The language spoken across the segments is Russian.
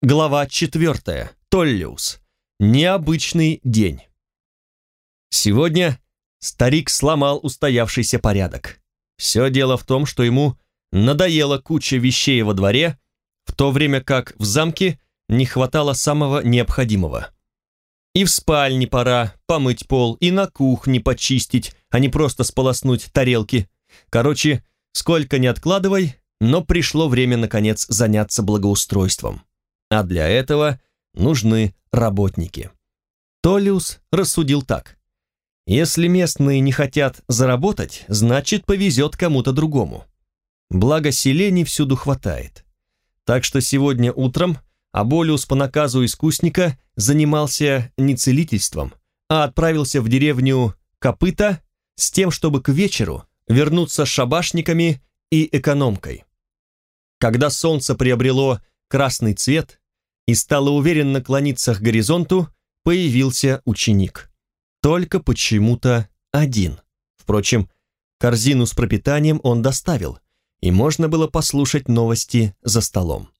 Глава 4. Толлиус. Необычный день. Сегодня старик сломал устоявшийся порядок. Все дело в том, что ему надоела куча вещей во дворе, в то время как в замке не хватало самого необходимого. И в спальне пора помыть пол, и на кухне почистить, а не просто сполоснуть тарелки. Короче, сколько не откладывай, но пришло время, наконец, заняться благоустройством а для этого нужны работники. Толиус рассудил так. Если местные не хотят заработать, значит повезет кому-то другому. Благо селений всюду хватает. Так что сегодня утром Аболиус по наказу искусника занимался не целительством, а отправился в деревню Копыта с тем, чтобы к вечеру вернуться с шабашниками и экономкой. Когда солнце приобрело красный цвет и стало уверенно клониться к горизонту, появился ученик. Только почему-то один. Впрочем, корзину с пропитанием он доставил, и можно было послушать новости за столом.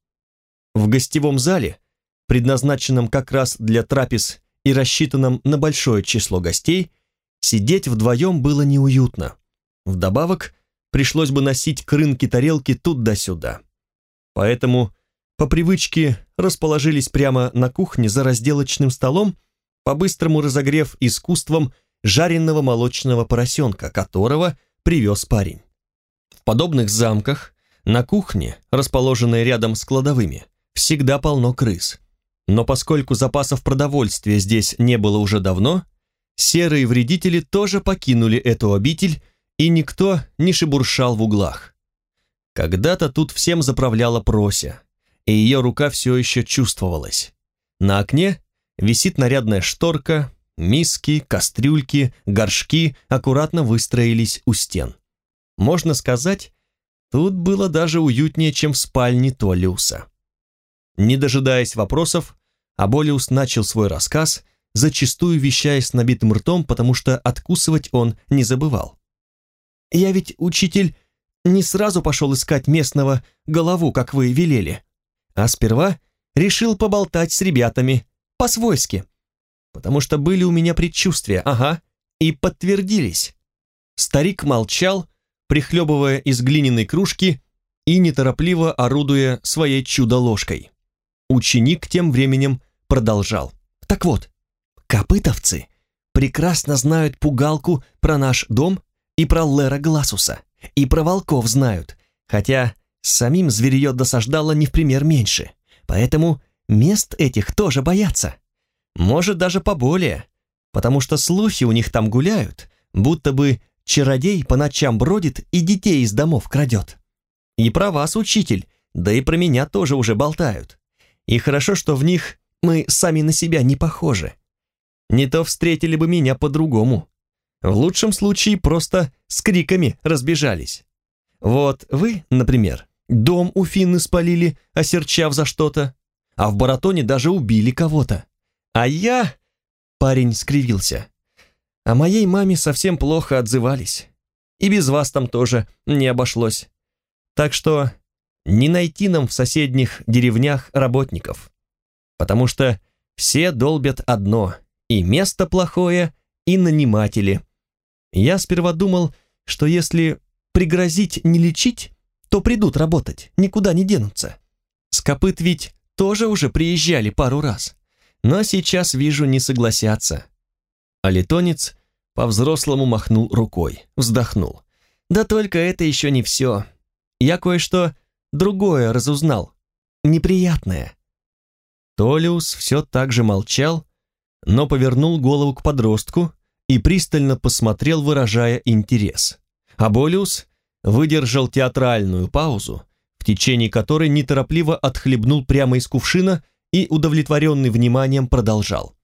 В гостевом зале, предназначенном как раз для трапез и рассчитанном на большое число гостей, сидеть вдвоем было неуютно. Вдобавок, пришлось бы носить к рынке тарелки тут да сюда. Поэтому по привычке расположились прямо на кухне за разделочным столом, по-быстрому разогрев искусством жареного молочного поросенка, которого привез парень. В подобных замках на кухне, расположенной рядом с кладовыми, всегда полно крыс. Но поскольку запасов продовольствия здесь не было уже давно, серые вредители тоже покинули эту обитель, и никто не шебуршал в углах. Когда-то тут всем заправляла Прося, и ее рука все еще чувствовалась. На окне висит нарядная шторка, миски, кастрюльки, горшки аккуратно выстроились у стен. Можно сказать, тут было даже уютнее, чем в спальне Толиуса. Не дожидаясь вопросов, Аболиус начал свой рассказ, зачастую вещая с набитым ртом, потому что откусывать он не забывал. «Я ведь, учитель, не сразу пошел искать местного голову, как вы велели а сперва решил поболтать с ребятами, по-свойски, потому что были у меня предчувствия, ага, и подтвердились. Старик молчал, прихлебывая из глиняной кружки и неторопливо орудуя своей чудо-ложкой. Ученик тем временем продолжал. Так вот, копытовцы прекрасно знают пугалку про наш дом и про Лера Гласуса, и про волков знают, хотя Самим зверье досаждало не в пример меньше, поэтому мест этих тоже боятся. Может, даже поболее, потому что слухи у них там гуляют, будто бы чародей по ночам бродит и детей из домов крадет. И про вас, учитель, да и про меня тоже уже болтают. И хорошо, что в них мы сами на себя не похожи. Не то встретили бы меня по-другому. В лучшем случае просто с криками разбежались. Вот вы, например, Дом у Финны спалили, осерчав за что-то. А в Баратоне даже убили кого-то. А я...» Парень скривился. «О моей маме совсем плохо отзывались. И без вас там тоже не обошлось. Так что не найти нам в соседних деревнях работников. Потому что все долбят одно, и место плохое, и наниматели. Я сперва думал, что если пригрозить не лечить, то придут работать, никуда не денутся. С копыт ведь тоже уже приезжали пару раз, но сейчас, вижу, не согласятся. А летонец по-взрослому махнул рукой, вздохнул. Да только это еще не все. Я кое-что другое разузнал, неприятное. Толиус все так же молчал, но повернул голову к подростку и пристально посмотрел, выражая интерес. А Болиус выдержал театральную паузу, в течение которой неторопливо отхлебнул прямо из кувшина и, удовлетворенный вниманием, продолжал.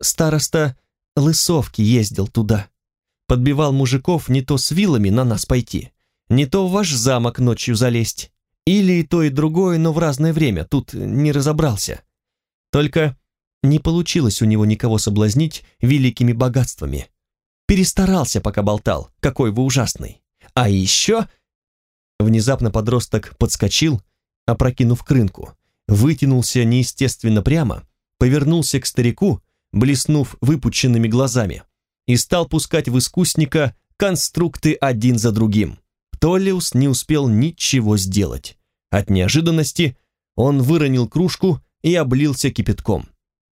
Староста Лысовки ездил туда. Подбивал мужиков не то с вилами на нас пойти, не то в ваш замок ночью залезть. Или и то, и другое, но в разное время, тут не разобрался. Только не получилось у него никого соблазнить великими богатствами. Перестарался, пока болтал, какой вы ужасный. А еще...» Внезапно подросток подскочил, опрокинув крынку, вытянулся неестественно прямо, повернулся к старику, блеснув выпученными глазами, и стал пускать в искусника конструкты один за другим. Толлиус не успел ничего сделать. От неожиданности он выронил кружку и облился кипятком.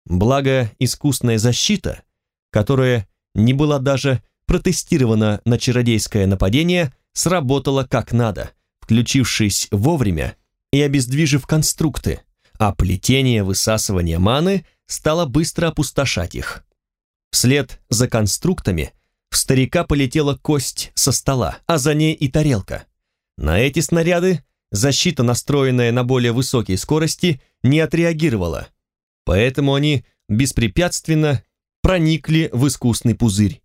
Благо, искусная защита, которая не была даже протестирована на чародейское нападение, сработала как надо, включившись вовремя и обездвижив конструкты, а плетение высасывания маны стало быстро опустошать их. Вслед за конструктами в старика полетела кость со стола, а за ней и тарелка. На эти снаряды защита, настроенная на более высокие скорости, не отреагировала, поэтому они беспрепятственно проникли в искусный пузырь.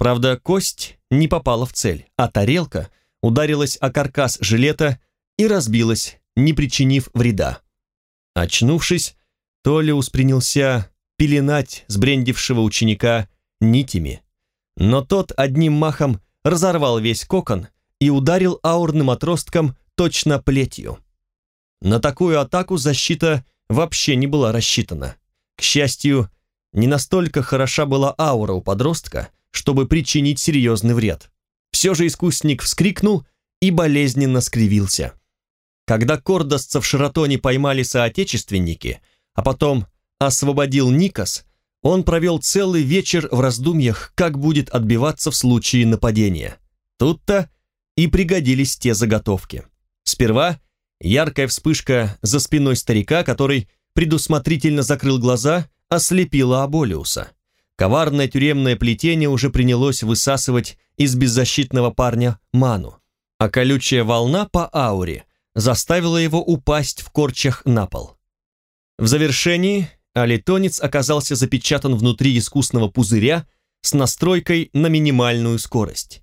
Правда, кость не попала в цель, а тарелка ударилась о каркас жилета и разбилась, не причинив вреда. Очнувшись, Толиус принялся пеленать сбрендившего ученика нитями, но тот одним махом разорвал весь кокон и ударил аурным отростком точно плетью. На такую атаку защита вообще не была рассчитана. К счастью, не настолько хороша была аура у подростка, чтобы причинить серьезный вред. Все же искусник вскрикнул и болезненно скривился. Когда кордосца в Шератоне поймали соотечественники, а потом освободил Никас, он провел целый вечер в раздумьях, как будет отбиваться в случае нападения. Тут-то и пригодились те заготовки. Сперва яркая вспышка за спиной старика, который предусмотрительно закрыл глаза, ослепила Аболиуса. Коварное тюремное плетение уже принялось высасывать из беззащитного парня ману, а колючая волна по ауре заставила его упасть в корчах на пол. В завершении алитонец оказался запечатан внутри искусного пузыря с настройкой на минимальную скорость.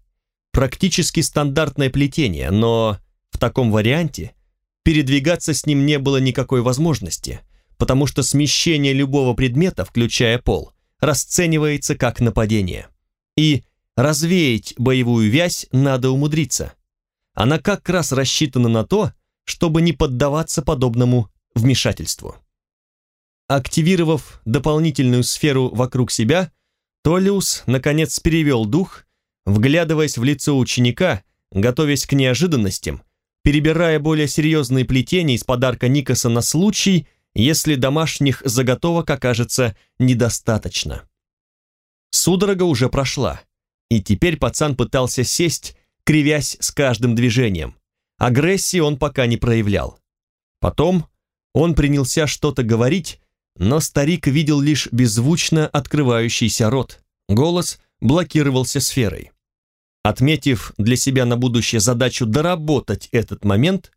Практически стандартное плетение, но в таком варианте передвигаться с ним не было никакой возможности, потому что смещение любого предмета, включая пол, расценивается как нападение. И развеять боевую вязь надо умудриться. Она как раз рассчитана на то, чтобы не поддаваться подобному вмешательству. Активировав дополнительную сферу вокруг себя, Толиус, наконец, перевел дух, вглядываясь в лицо ученика, готовясь к неожиданностям, перебирая более серьезные плетения из подарка Никаса на случай, если домашних заготовок окажется недостаточно. Судорога уже прошла, и теперь пацан пытался сесть, кривясь с каждым движением. Агрессии он пока не проявлял. Потом он принялся что-то говорить, но старик видел лишь беззвучно открывающийся рот. Голос блокировался сферой. Отметив для себя на будущее задачу доработать этот момент,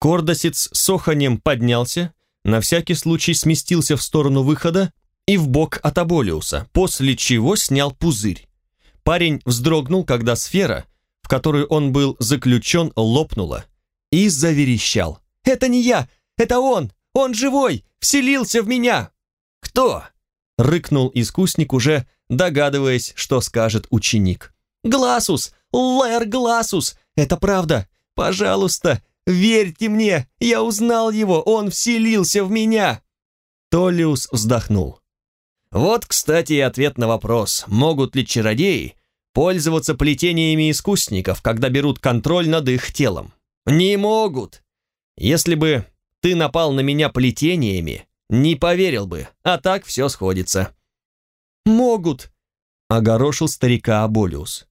Кордосец с оханем поднялся, на всякий случай сместился в сторону выхода и в бок от Аболиуса, после чего снял пузырь. Парень вздрогнул, когда сфера, в которую он был заключен, лопнула, и заверещал. «Это не я! Это он! Он живой! Вселился в меня!» «Кто?» — рыкнул искусник, уже догадываясь, что скажет ученик. «Гласус! Лэр Гласус! Это правда! Пожалуйста, верьте мне! Я узнал его! Он вселился в меня!» Толиус вздохнул. Вот, кстати, и ответ на вопрос, могут ли чародеи пользоваться плетениями искусников, когда берут контроль над их телом. Не могут. Если бы ты напал на меня плетениями, не поверил бы, а так все сходится». «Могут», — огорошил старика Аболиус.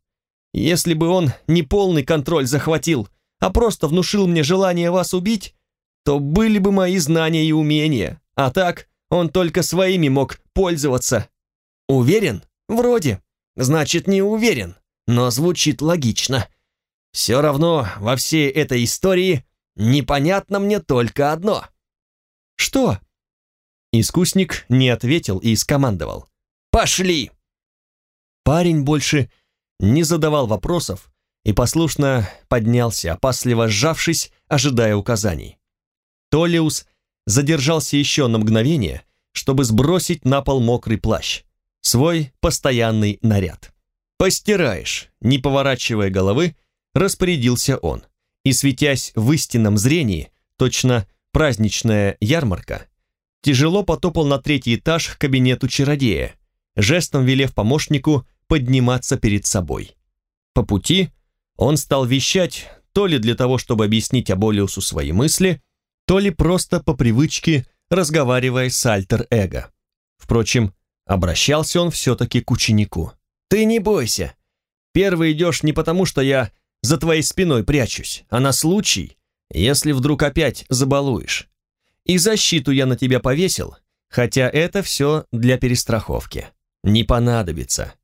«Если бы он не полный контроль захватил, а просто внушил мне желание вас убить, то были бы мои знания и умения, а так он только своими мог пользоваться». «Уверен? Вроде. Значит, не уверен, но звучит логично. Все равно во всей этой истории непонятно мне только одно». «Что?» Искусник не ответил и скомандовал. «Пошли!» Парень больше не задавал вопросов и послушно поднялся, опасливо сжавшись, ожидая указаний. Толиус задержался еще на мгновение, чтобы сбросить на пол мокрый плащ, свой постоянный наряд. «Постираешь», не поворачивая головы, распорядился он, и, светясь в истинном зрении, точно праздничная ярмарка, тяжело потопал на третий этаж к кабинету чародея, жестом велев помощнику подниматься перед собой. По пути он стал вещать то ли для того, чтобы объяснить Аболиусу свои мысли, то ли просто по привычке, разговаривая с альтер-эго. Впрочем, обращался он все-таки к ученику. «Ты не бойся. Первый идешь не потому, что я за твоей спиной прячусь, а на случай, если вдруг опять забалуешь. И защиту я на тебя повесил, хотя это все для перестраховки. Не понадобится.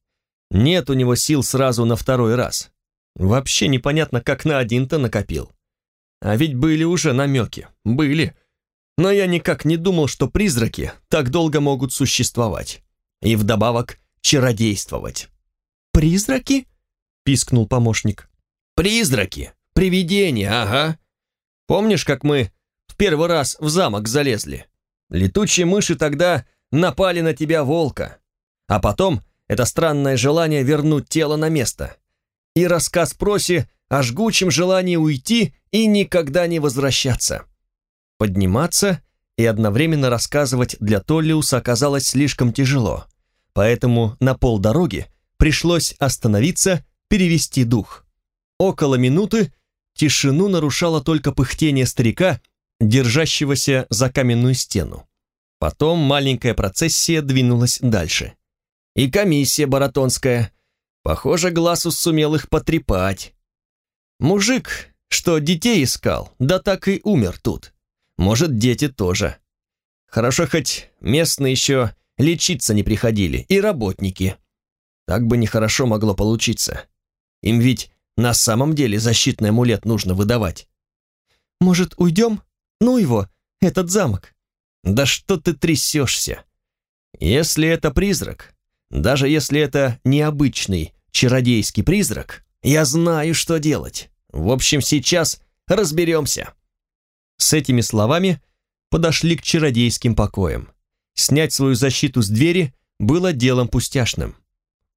Нет у него сил сразу на второй раз. Вообще непонятно, как на один-то накопил. А ведь были уже намеки, были. Но я никак не думал, что призраки так долго могут существовать. И вдобавок чародействовать. «Призраки?» — пискнул помощник. «Призраки! Привидения, ага. Помнишь, как мы в первый раз в замок залезли? Летучие мыши тогда напали на тебя волка. А потом это странное желание вернуть тело на место. И рассказ Проси о жгучем желании уйти и никогда не возвращаться. Подниматься и одновременно рассказывать для Толлиуса оказалось слишком тяжело, поэтому на полдороги пришлось остановиться, перевести дух. Около минуты тишину нарушало только пыхтение старика, держащегося за каменную стену. Потом маленькая процессия двинулась дальше. И комиссия баратонская. Похоже, Гласус сумел их потрепать. Мужик, что детей искал, да так и умер тут. Может, дети тоже. Хорошо, хоть местные еще лечиться не приходили, и работники. Так бы нехорошо могло получиться. Им ведь на самом деле защитный амулет нужно выдавать. Может, уйдем? Ну его, этот замок. Да что ты трясешься? Если это призрак, даже если это необычный чародейский призрак, я знаю, что делать. В общем, сейчас разберемся. С этими словами подошли к чародейским покоям. Снять свою защиту с двери было делом пустяшным.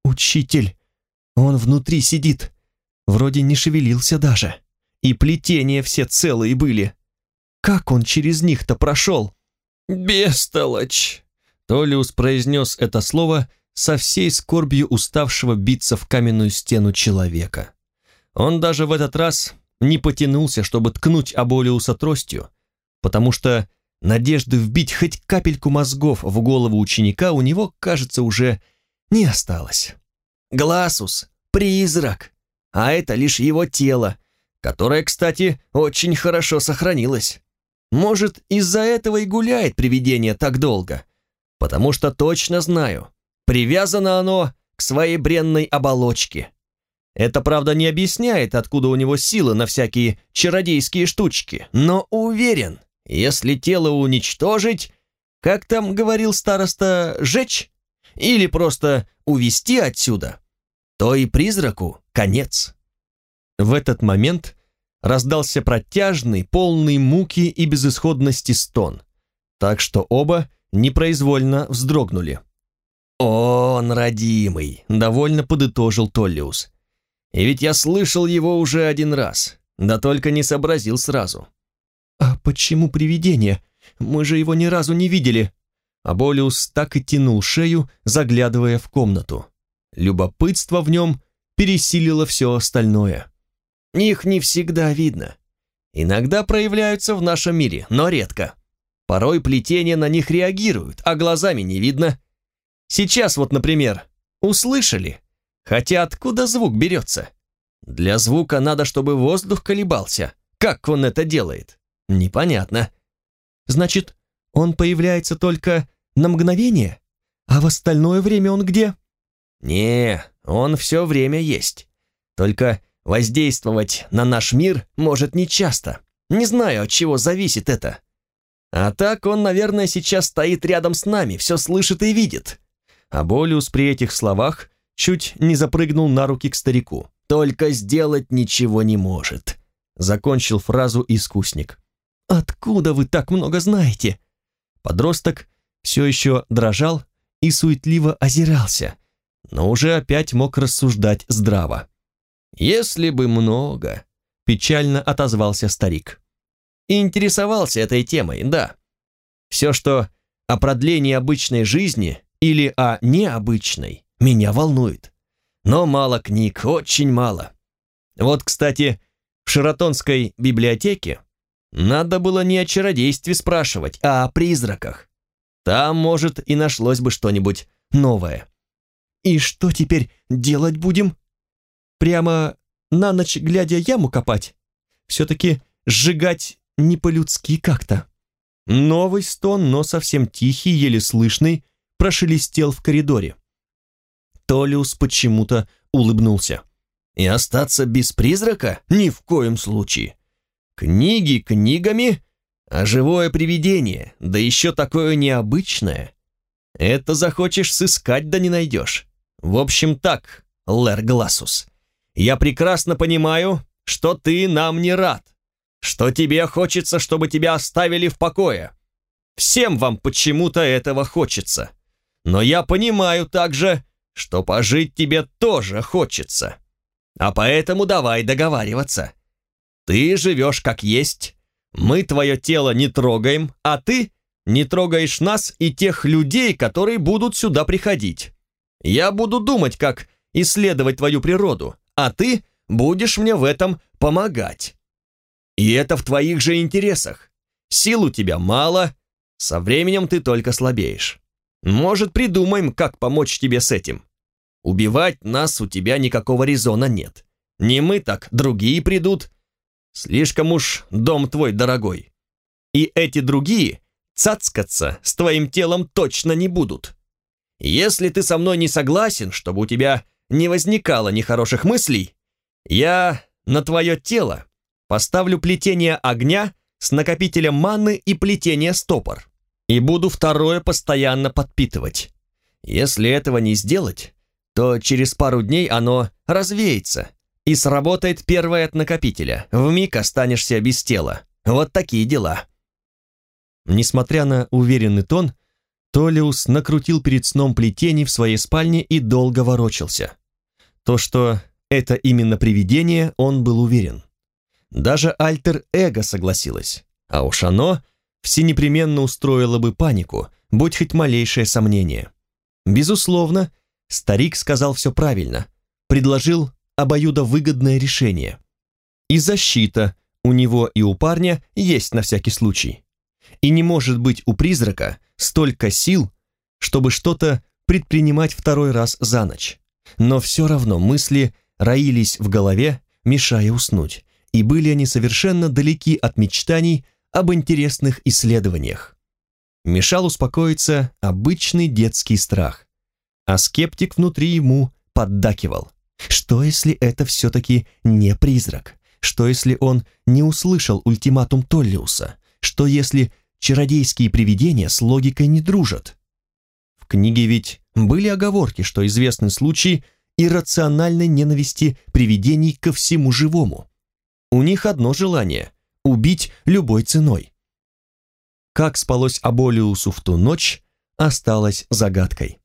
«Учитель, он внутри сидит. Вроде не шевелился даже. И плетения все целые были. Как он через них-то прошел?» «Бестолочь!» Толиус произнес это слово со всей скорбью уставшего биться в каменную стену человека. Он даже в этот раз не потянулся, чтобы ткнуть Аболиуса тростью, потому что надежды вбить хоть капельку мозгов в голову ученика у него, кажется, уже не осталось. Гласус — призрак, а это лишь его тело, которое, кстати, очень хорошо сохранилось. Может, из-за этого и гуляет привидение так долго, потому что точно знаю, привязано оно к своей бренной оболочке. Это, правда, не объясняет, откуда у него силы на всякие чародейские штучки, но уверен, если тело уничтожить, как там говорил староста, жечь, или просто увести отсюда, то и призраку конец. В этот момент раздался протяжный, полный муки и безысходности стон, так что оба непроизвольно вздрогнули. «Он, родимый!» — довольно подытожил Толлиус. И ведь я слышал его уже один раз, да только не сообразил сразу. «А почему привидение? Мы же его ни разу не видели». Аболиус так и тянул шею, заглядывая в комнату. Любопытство в нем пересилило все остальное. Их не всегда видно. Иногда проявляются в нашем мире, но редко. Порой плетения на них реагируют, а глазами не видно. Сейчас вот, например, услышали, Хотя откуда звук берется? Для звука надо, чтобы воздух колебался. Как он это делает? Непонятно. Значит, он появляется только на мгновение? А в остальное время он где? Не, он все время есть. Только воздействовать на наш мир может нечасто. Не знаю, от чего зависит это. А так он, наверное, сейчас стоит рядом с нами, все слышит и видит. А Болиус при этих словах чуть не запрыгнул на руки к старику. «Только сделать ничего не может», — закончил фразу искусник. «Откуда вы так много знаете?» Подросток все еще дрожал и суетливо озирался, но уже опять мог рассуждать здраво. «Если бы много», — печально отозвался старик. интересовался этой темой, да. Все, что о продлении обычной жизни или о необычной, меня волнует. Но мало книг, очень мало. Вот, кстати, в Шератонской библиотеке надо было не о чародействе спрашивать, а о призраках. Там, может, и нашлось бы что-нибудь новое. «И что теперь делать будем? Прямо на ночь глядя яму копать? Все-таки сжигать не по-людски как-то». Новый стон, но совсем тихий, еле слышный, прошелестел в коридоре. Толиус почему-то улыбнулся. «И остаться без призрака? Ни в коем случае. Книги книгами, а живое привидение, да еще такое необычное. Это захочешь сыскать, да не найдешь. В общем так, Лэр Глассус, я прекрасно понимаю, что ты нам не рад, что тебе хочется, чтобы тебя оставили в покое. Всем вам почему-то этого хочется. Но я понимаю также, что пожить тебе тоже хочется. А поэтому давай договариваться. Ты живешь как есть, мы твое тело не трогаем, а ты не трогаешь нас и тех людей, которые будут сюда приходить. Я буду думать, как исследовать твою природу, а ты будешь мне в этом помогать. И это в твоих же интересах. Сил у тебя мало, со временем ты только слабеешь. Может, придумаем, как помочь тебе с этим. Убивать нас у тебя никакого резона нет. Не мы так, другие придут, Слишком уж дом твой дорогой. И эти другие цацкаться с твоим телом точно не будут. Если ты со мной не согласен, чтобы у тебя не возникало нехороших мыслей, я на твое тело поставлю плетение огня с накопителем маны и плетение стопор. И буду второе постоянно подпитывать. Если этого не сделать, то через пару дней оно развеется, и сработает первое от накопителя. Вмиг останешься без тела. Вот такие дела. Несмотря на уверенный тон, Толиус накрутил перед сном плетений в своей спальне и долго ворочался. То, что это именно привидение, он был уверен. Даже альтер-эго согласилась, а уж оно всенепременно устроило бы панику, будь хоть малейшее сомнение. Безусловно, старик сказал все правильно, предложил обоюдовыгодное решение. И защита у него и у парня есть на всякий случай. И не может быть у призрака столько сил, чтобы что-то предпринимать второй раз за ночь. Но все равно мысли роились в голове, мешая уснуть, и были они совершенно далеки от мечтаний об интересных исследованиях. Мешал успокоиться обычный детский страх, а скептик внутри ему поддакивал. Что, если это все-таки не призрак? Что, если он не услышал ультиматум Толлиуса? Что, если чародейские привидения с логикой не дружат? В книге ведь были оговорки, что известны случаи иррациональной ненависти привидений ко всему живому. У них одно желание – убить любой ценой. Как спалось Аболиусу в ту ночь, осталось загадкой.